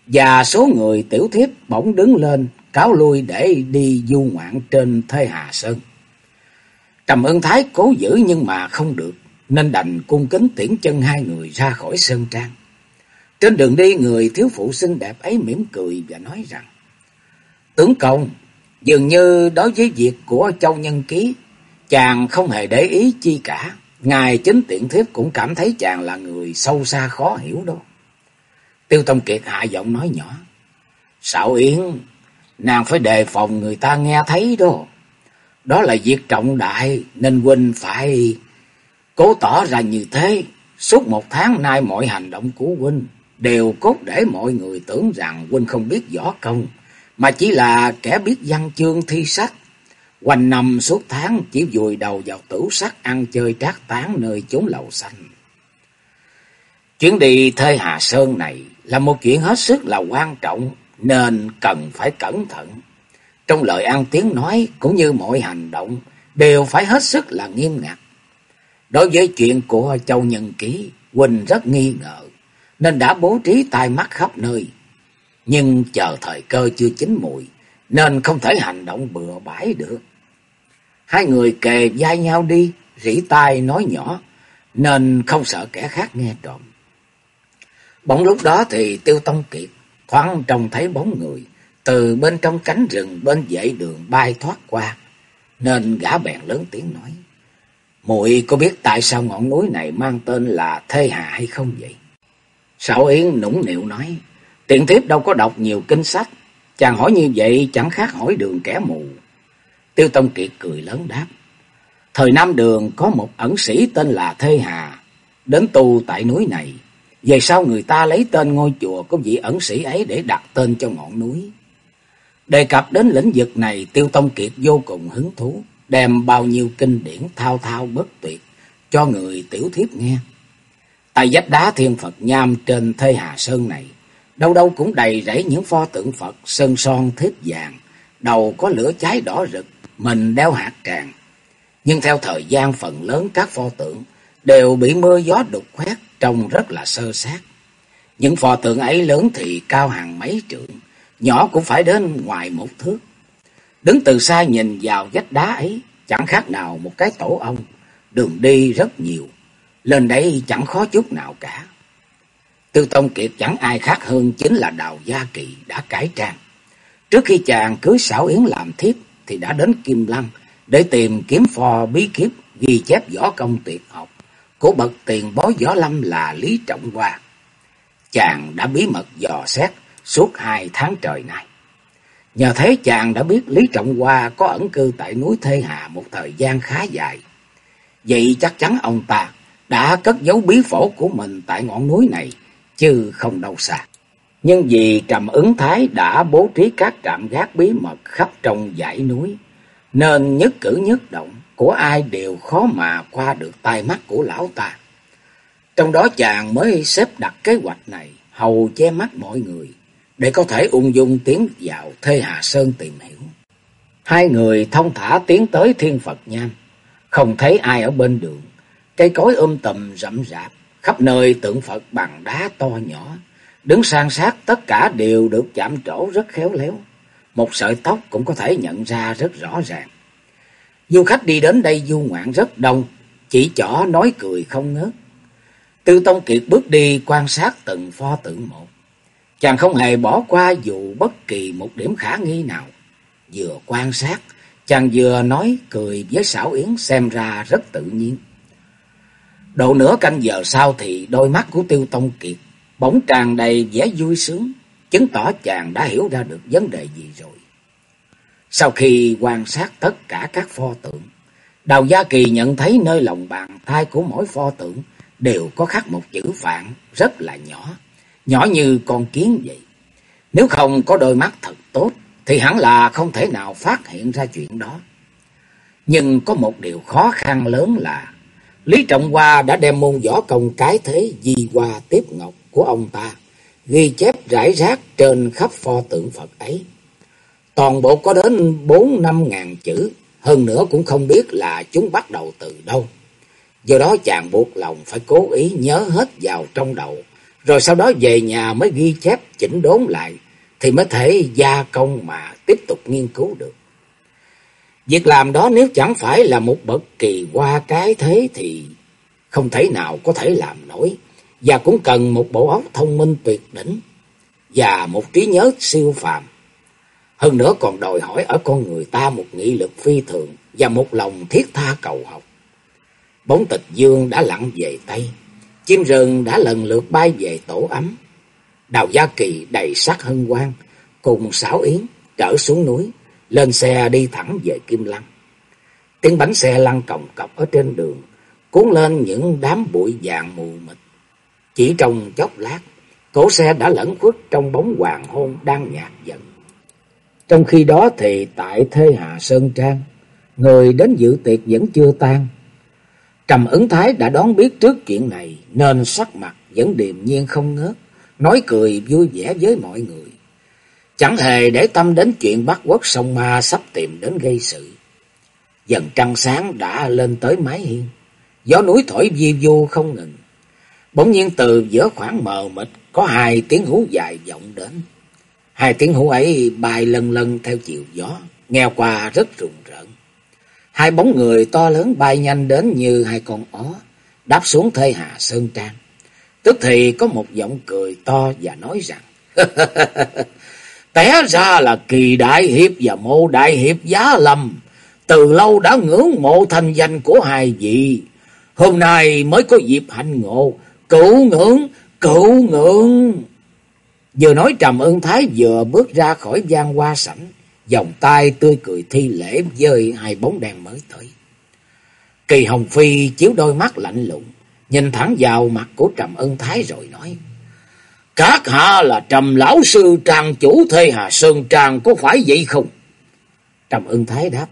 và số người tiểu thiếp bỗng đứng lên cáo lui để đi du ngoạn trên Thê Hà Sơn. Trầm ơn thái cố giữ nhưng mà không được, nên đành cung kính tiễn chân hai người ra khỏi Sơn Trang. Trên đường đi người thiếu phụ xinh đẹp ấy mỉm cười và nói rằng Tướng công, dường như đối với việc của Châu Nhân Ký, chàng không hề để ý chi cả. Ngài chính tiện thiếp cũng cảm thấy chàng là người sâu xa khó hiểu đó. Tiêu Tông Kiệt hạ giọng nói nhỏ. Sảo Yến, nàng phải đề phòng người ta nghe thấy đó. Đó là việc trọng đại nên huynh phải cố tỏ ra như thế. Suốt một tháng nay mọi hành động của huynh đều cốt để mọi người tưởng rằng huynh không biết võ công, mà chỉ là kẻ biết văn chương thi sách. Quanh năm suốt tháng chỉ vùi đầu vào tử sắc ăn chơi trác tán nơi chốn lầu xanh. Chuyến đi Thê Hà Sơn này là một chuyện hết sức là quan trọng nên cần phải cẩn thận. Trong lời ăn tiếng nói cũng như mọi hành động đều phải hết sức là nghiêm ngặt. Đối với chuyện của Châu Nhân Ký, Quỳnh rất nghi ngờ nên đã bố trí tai mắt khắp nơi. Nhưng chờ thời cơ chưa chín mùi nên không thể hành động bừa bãi được. Hai người kề vai nhau đi, rỉ tai nói nhỏ nên không sợ kẻ khác nghe trộm. Bỗng lúc đó thì Tiêu Tông Kiệt thoáng trông thấy bóng người từ bên trong cánh rừng bên dãy đường bay thoát qua, nên gã bèn lớn tiếng nói: "Muội có biết tại sao ngọn núi này mang tên là Thê Hà hay không vậy?" Sảo Yến nũng nịu nói: "Tiện thiếp đâu có đọc nhiều kinh sách, chàng hỏi như vậy chẳng khác hỏi đường kẻ mù." Tiêu Tông Kiệt cười lớn đáp: "Thời Nam Đường có một ẩn sĩ tên là Thê Hà, đến tu tại núi này." Về sau người ta lấy tên ngôi chùa của vị ẩn sĩ ấy để đặt tên cho ngọn núi. Đề cập đến lĩnh vực này, Tiêu Tông Kiệt vô cùng hứng thú, đem bao nhiêu kinh điển thao thao bất tuyệt cho người tiểu thiếp nghe. Tại vách đá thiên Phật nham trên Thê Hà Sơn này, đâu đâu cũng đầy rẫy những pho tượng Phật sơn son thiếp vàng, đầu có lửa cháy đỏ rực, mình đeo hạt tràng. Nhưng theo thời gian phần lớn các pho tượng đều bị mưa gió đục khoét, trông rất là sơ sát. Những pho tượng ấy lớn thì cao hàng mấy trượng, nhỏ cũng phải đến ngoài một thước. Đứng từ xa nhìn vào vách đá ấy, chẳng khác nào một cái tổ ong, đường đi rất nhiều, lên đây chẳng khó chút nào cả. Tư Tông Kiệt chẳng ai khác hơn chính là Đào Gia Kỳ đã cải trang. Trước khi chàng cưới xảo Yến làm thiếp thì đã đến Kim Lăng để tìm kiếm phò bí kíp ghi chép võ công tuyệt học của bậc tiền bối võ lâm là Lý Trọng Hoa. Chàng đã bí mật dò xét suốt hai tháng trời này. Nhờ thế chàng đã biết Lý Trọng Hoa có ẩn cư tại núi Thê Hà một thời gian khá dài. Vậy chắc chắn ông ta đã cất giấu bí phổ của mình tại ngọn núi này, chứ không đâu xa. Nhưng vì Trầm ứng Thái đã bố trí các trạm gác bí mật khắp trong dãy núi, nên nhất cử nhất động của ai đều khó mà qua được tai mắt của lão ta. Trong đó chàng mới xếp đặt kế hoạch này, hầu che mắt mọi người, để có thể ung dung tiến vào Thê Hà Sơn tìm hiểu. Hai người thông thả tiến tới Thiên Phật Nham, không thấy ai ở bên đường, cây cối um tùm rậm rạp, khắp nơi tượng Phật bằng đá to nhỏ, đứng san sát tất cả đều được chạm trổ rất khéo léo, một sợi tóc cũng có thể nhận ra rất rõ ràng. Du khách đi đến đây du ngoạn rất đông, chỉ chỏ nói cười không ngớt. Tư Tông Kiệt bước đi quan sát từng pho tượng một. Chàng không hề bỏ qua dù bất kỳ một điểm khả nghi nào. Vừa quan sát, chàng vừa nói cười với xảo yến xem ra rất tự nhiên. Độ nửa canh giờ sau thì đôi mắt của Tiêu Tông Kiệt bỗng tràn đầy vẻ vui sướng, chứng tỏ chàng đã hiểu ra được vấn đề gì rồi. Sau khi quan sát tất cả các pho tượng, Đào Gia Kỳ nhận thấy nơi lòng bàn tay của mỗi pho tượng đều có khắc một chữ phạn rất là nhỏ, nhỏ như con kiến vậy. Nếu không có đôi mắt thật tốt, thì hẳn là không thể nào phát hiện ra chuyện đó. Nhưng có một điều khó khăn lớn là Lý Trọng Hoa đã đem môn võ công cái thế di qua tiếp ngọc của ông ta, ghi chép rải rác trên khắp pho tượng Phật ấy. Toàn bộ có đến bốn năm ngàn chữ, hơn nữa cũng không biết là chúng bắt đầu từ đâu. Do đó chàng buộc lòng phải cố ý nhớ hết vào trong đầu, rồi sau đó về nhà mới ghi chép chỉnh đốn lại, thì mới thể gia công mà tiếp tục nghiên cứu được. Việc làm đó nếu chẳng phải là một bậc kỳ qua cái thế thì không thể nào có thể làm nổi, và cũng cần một bộ óc thông minh tuyệt đỉnh và một trí nhớ siêu phàm. Hơn nữa còn đòi hỏi ở con người ta một nghị lực phi thường và một lòng thiết tha cầu học. Bóng tịch dương đã lặn về Tây, chim rừng đã lần lượt bay về tổ ấm. Đào Gia Kỳ đầy sắc hân hoan, cùng xảo yến trở xuống núi, lên xe đi thẳng về Kim Lăng. Tiếng bánh xe lăn còng cọc ở trên đường, cuốn lên những đám bụi vàng mù mịt. Chỉ trong chốc lát, cổ xe đã lẫn khuất trong bóng hoàng hôn đang nhạt dần. Trong khi đó thì tại Thê Hà Sơn Trang, người đến dự tiệc vẫn chưa tan. Trầm ứng thái đã đón biết trước chuyện này nên sắc mặt vẫn điềm nhiên không ngớt, nói cười vui vẻ với mọi người. Chẳng hề để tâm đến chuyện bắt quốc sông ma sắp tìm đến gây sự. Dần trăng sáng đã lên tới mái hiên, gió núi thổi vi vu không ngừng. Bỗng nhiên từ giữa khoảng mờ mịt có hai tiếng hú dài vọng đến. Hai tiếng hú ấy bay lần lần theo chiều gió, nghe qua rất rùng rợn. Hai bóng người to lớn bay nhanh đến như hai con ó, đáp xuống thê hà sơn trang. Tức thì có một giọng cười to và nói rằng, Té ra là kỳ đại hiệp và mô đại hiệp giá lâm, từ lâu đã ngưỡng mộ thành danh của hai vị. Hôm nay mới có dịp hạnh ngộ, cửu ngưỡng, cửu ngưỡng. Vừa nói trầm ưng thái vừa bước ra khỏi gian hoa sảnh, vòng tay tươi cười thi lễ với hai bóng đèn mới tới. Kỳ Hồng Phi chiếu đôi mắt lạnh lùng, nhìn thẳng vào mặt của Trầm Ân Thái rồi nói. Các hạ là Trầm Lão Sư Trang chủ Thê Hà Sơn Trang có phải vậy không? Trầm Ân Thái đáp.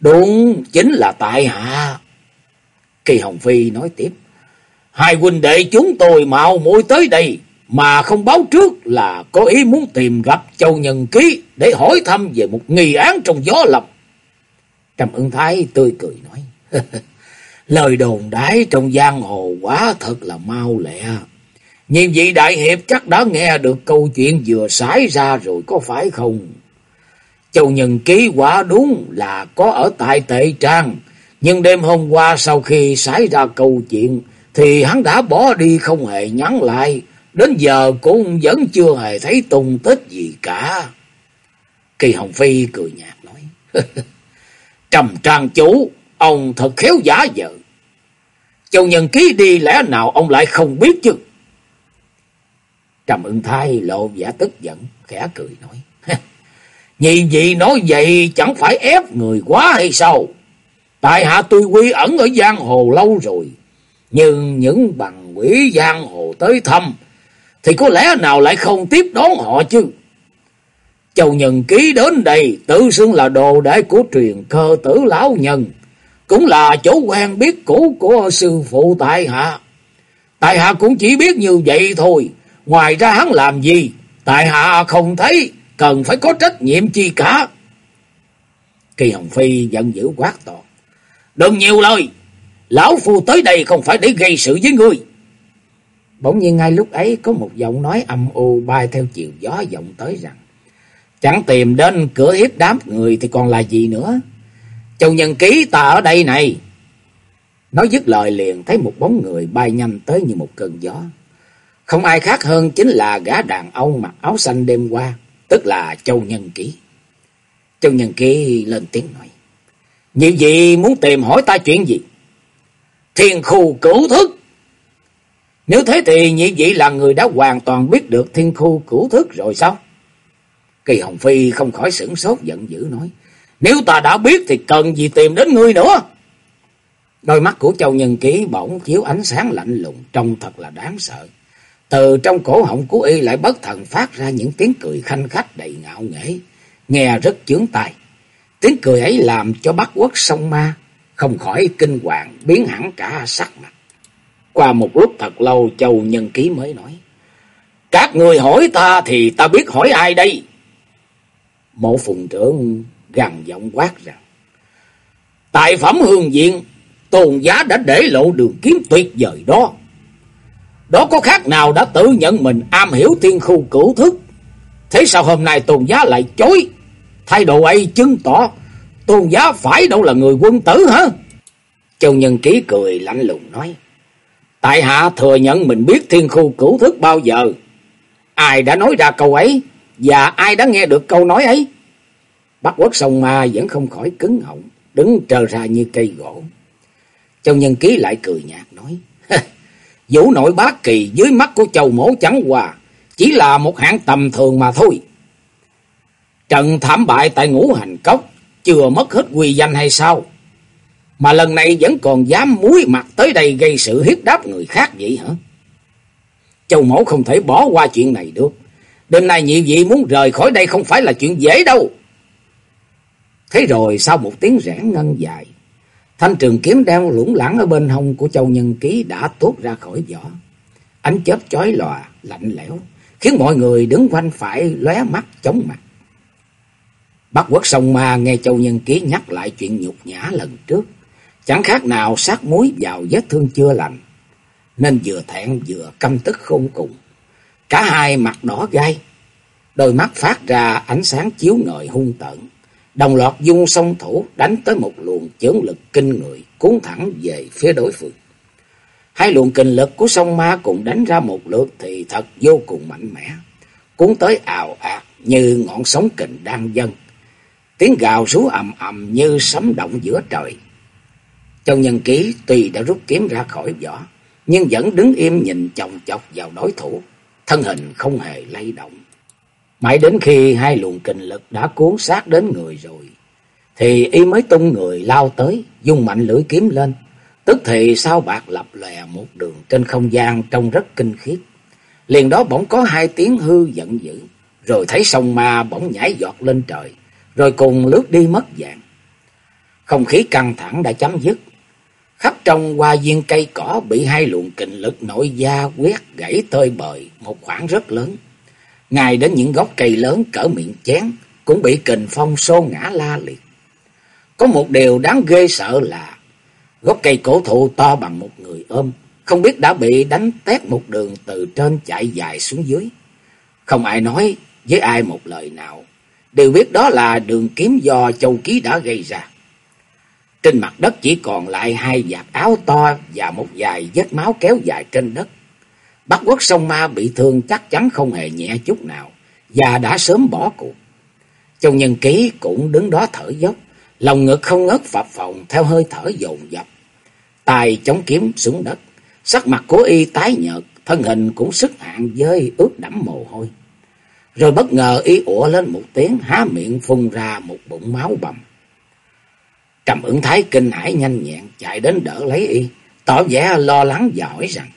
Đúng, chính là tại hạ. Kỳ Hồng Phi nói tiếp. Hai huynh đệ chúng tôi mạo muội tới đây mà không báo trước là có ý muốn tìm gặp Châu Nhân Ký để hỏi thăm về một nghi án trong gió lập. Trầm ưng thái tươi cười nói, lời đồn đái trong giang hồ quá thật là mau lẹ. Nhìn vị đại hiệp chắc đã nghe được câu chuyện vừa xảy ra rồi có phải không? Châu Nhân Ký quả đúng là có ở tại Tệ Trang, nhưng đêm hôm qua sau khi xảy ra câu chuyện thì hắn đã bỏ đi không hề nhắn lại, đến giờ cũng vẫn chưa hề thấy tung tích gì cả. Kỳ Hồng Phi cười nhạt nói, Trầm trang chủ, ông thật khéo giả vợ. Châu Nhân Ký đi lẽ nào ông lại không biết chứ? Trầm ưng thai lộ giả tức giận, khẽ cười nói, Nhị gì nói vậy chẳng phải ép người quá hay sao? Tại hạ tôi quy ẩn ở giang hồ lâu rồi. Nhưng những bằng quỷ giang hồ tới thăm, thì có lẽ nào lại không tiếp đón họ chứ? Châu Nhân Ký đến đây tự xưng là đồ đệ của truyền cơ tử lão nhân, cũng là chỗ quen biết cũ của sư phụ tại hạ. Tại hạ cũng chỉ biết như vậy thôi, ngoài ra hắn làm gì, tại hạ không thấy cần phải có trách nhiệm chi cả. Kỳ Hồng Phi giận dữ quát to. Đừng nhiều lời, lão phu tới đây không phải để gây sự với ngươi. Bỗng nhiên ngay lúc ấy có một giọng nói âm u bay theo chiều gió vọng tới rằng. Chẳng tìm đến cửa hiếp đám người thì còn là gì nữa. Châu Nhân Ký ta ở đây này. Nói dứt lời liền thấy một bóng người bay nhanh tới như một cơn gió. Không ai khác hơn chính là gã đàn ông mặc áo xanh đêm qua, tức là Châu Nhân Ký. Châu Nhân Ký lên tiếng nói. Như gì muốn tìm hỏi ta chuyện gì? Thiên khu cửu thức. Nếu thế thì nhị vị là người đã hoàn toàn biết được thiên khu cửu thức rồi sao? Kỳ Hồng Phi không khỏi sửng sốt giận dữ nói. Nếu ta đã biết thì cần gì tìm đến ngươi nữa? Đôi mắt của Châu Nhân Ký bỗng chiếu ánh sáng lạnh lùng, trông thật là đáng sợ. Từ trong cổ họng của y lại bất thần phát ra những tiếng cười khanh khách đầy ngạo nghễ, nghe rất chướng tai. Tiếng cười ấy làm cho Bắc Quốc sông ma không khỏi kinh hoàng biến hẳn cả sắc mặt. Qua một lúc thật lâu Châu Nhân Ký mới nói. Các người hỏi ta thì ta biết hỏi ai đây? Mộ phùng trưởng gằn giọng quát rằng. Tại phẩm hương diện, tôn giá đã để lộ đường kiếm tuyệt vời đó. Đó có khác nào đã tự nhận mình am hiểu thiên khu cửu thức. Thế sao hôm nay tôn giá lại chối? Thái độ ấy chứng tỏ tôn giá phải đâu là người quân tử hả? Châu Nhân Ký cười lạnh lùng nói. Tại hạ thừa nhận mình biết thiên khu cửu thức bao giờ. Ai đã nói ra câu ấy? Và ai đã nghe được câu nói ấy? Bắc quốc sông ma vẫn không khỏi cứng họng, đứng trơ ra như cây gỗ. Châu Nhân Ký lại cười nhạt nói. Vũ nội bá kỳ dưới mắt của châu mổ trắng hòa chỉ là một hạng tầm thường mà thôi. Trận thảm bại tại ngũ hành cốc chưa mất hết quy danh hay sao? Mà lần này vẫn còn dám muối mặt tới đây gây sự hiếp đáp người khác vậy hả? Châu Mẫu không thể bỏ qua chuyện này được. Đêm nay nhị vị muốn rời khỏi đây không phải là chuyện dễ đâu. Thế rồi sau một tiếng rẽ ngân dài, thanh trường kiếm đeo lủng lẳng ở bên hông của châu nhân ký đã tốt ra khỏi vỏ. Ánh chớp chói lòa, lạnh lẽo, khiến mọi người đứng quanh phải lóe mắt chóng mặt. Bắc quốc sông ma nghe châu nhân ký nhắc lại chuyện nhục nhã lần trước. Chẳng khác nào sát muối vào vết thương chưa lành. Nên vừa thẹn vừa căm tức khôn cùng. Cả hai mặt đỏ gai. Đôi mắt phát ra ánh sáng chiếu ngời hung tợn. Đồng loạt dung song thủ đánh tới một luồng chấn lực kinh người cuốn thẳng về phía đối phương. Hai luồng kinh lực của sông ma cùng đánh ra một lượt thì thật vô cùng mạnh mẽ. Cuốn tới ào ạt như ngọn sóng kình đang dâng. Tiếng gào rú ầm ầm như sấm động giữa trời. Châu Nhân Ký tuy đã rút kiếm ra khỏi vỏ, nhưng vẫn đứng im nhìn chồng chọc vào đối thủ, thân hình không hề lay động. Mãi đến khi hai luồng kình lực đã cuốn sát đến người rồi, thì y mới tung người lao tới, dùng mạnh lưỡi kiếm lên. Tức thì sao bạc lập lòe một đường trên không gian trông rất kinh khiếp. Liền đó bỗng có hai tiếng hư giận dữ, rồi thấy sông ma bỗng nhảy giọt lên trời, rồi cùng lướt đi mất dạng. Không khí căng thẳng đã chấm dứt. Khắp trong hoa viên cây cỏ bị hai luồng kình lực nội da quét gãy tơi bời một khoảng rất lớn. Ngay đến những gốc cây lớn cỡ miệng chén cũng bị kình phong xô ngã la liệt. Có một điều đáng ghê sợ là gốc cây cổ thụ to bằng một người ôm, không biết đã bị đánh tét một đường từ trên chạy dài xuống dưới. Không ai nói với ai một lời nào, đều biết đó là đường kiếm do châu ký đã gây ra. Trên mặt đất chỉ còn lại hai vạt áo to và một vài vết máu kéo dài trên đất. Bắc quốc sông ma bị thương chắc chắn không hề nhẹ chút nào và đã sớm bỏ cuộc. Châu Nhân Ký cũng đứng đó thở dốc, lòng ngực không ngớt phập phồng theo hơi thở dồn dập. Tài chống kiếm xuống đất, sắc mặt của y tái nhợt, thân hình cũng sức hạn với ướt đẫm mồ hôi. Rồi bất ngờ ý ủa lên một tiếng há miệng phun ra một bụng máu bầm. Trầm ứng thái kinh hãi nhanh nhẹn chạy đến đỡ lấy y, tỏ vẻ lo lắng và hỏi rằng,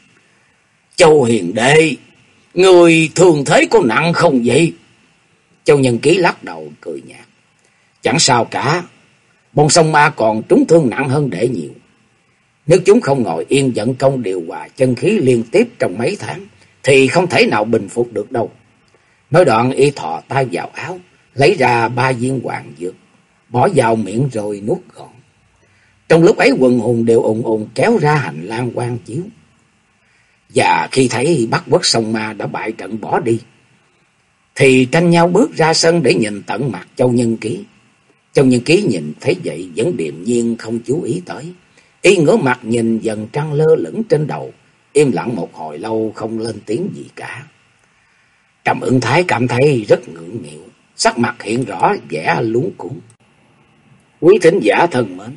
Châu Hiền Đệ, người thường thế có nặng không vậy? Châu Nhân Ký lắc đầu cười nhạt. Chẳng sao cả, bông sông ma còn trúng thương nặng hơn đệ nhiều. Nếu chúng không ngồi yên dẫn công điều hòa chân khí liên tiếp trong mấy tháng, thì không thể nào bình phục được đâu. Nói đoạn y thọ tay vào áo, lấy ra ba viên hoàng dược, bỏ vào miệng rồi nuốt gọn. Trong lúc ấy quần hùng đều ồn ồn kéo ra hành lang quan chiếu. Và khi thấy bắt quốc sông ma đã bại trận bỏ đi, thì tranh nhau bước ra sân để nhìn tận mặt Châu Nhân Ký. Châu Nhân Ký nhìn thấy vậy vẫn điềm nhiên không chú ý tới. Y ngửa mặt nhìn dần trăng lơ lửng trên đầu, im lặng một hồi lâu không lên tiếng gì cả. Trầm ứng thái cảm thấy rất ngượng nghịu, sắc mặt hiện rõ vẻ lúng cuốn. Quý thính giả thân mến,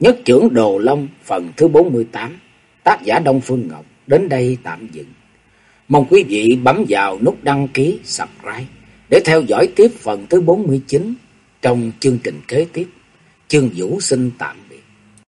nhất trưởng Đồ Long phần thứ 48, tác giả Đông Phương Ngọc đến đây tạm dừng. Mong quý vị bấm vào nút đăng ký, subscribe để theo dõi tiếp phần thứ 49 trong chương trình kế tiếp. Chương Vũ xin tạm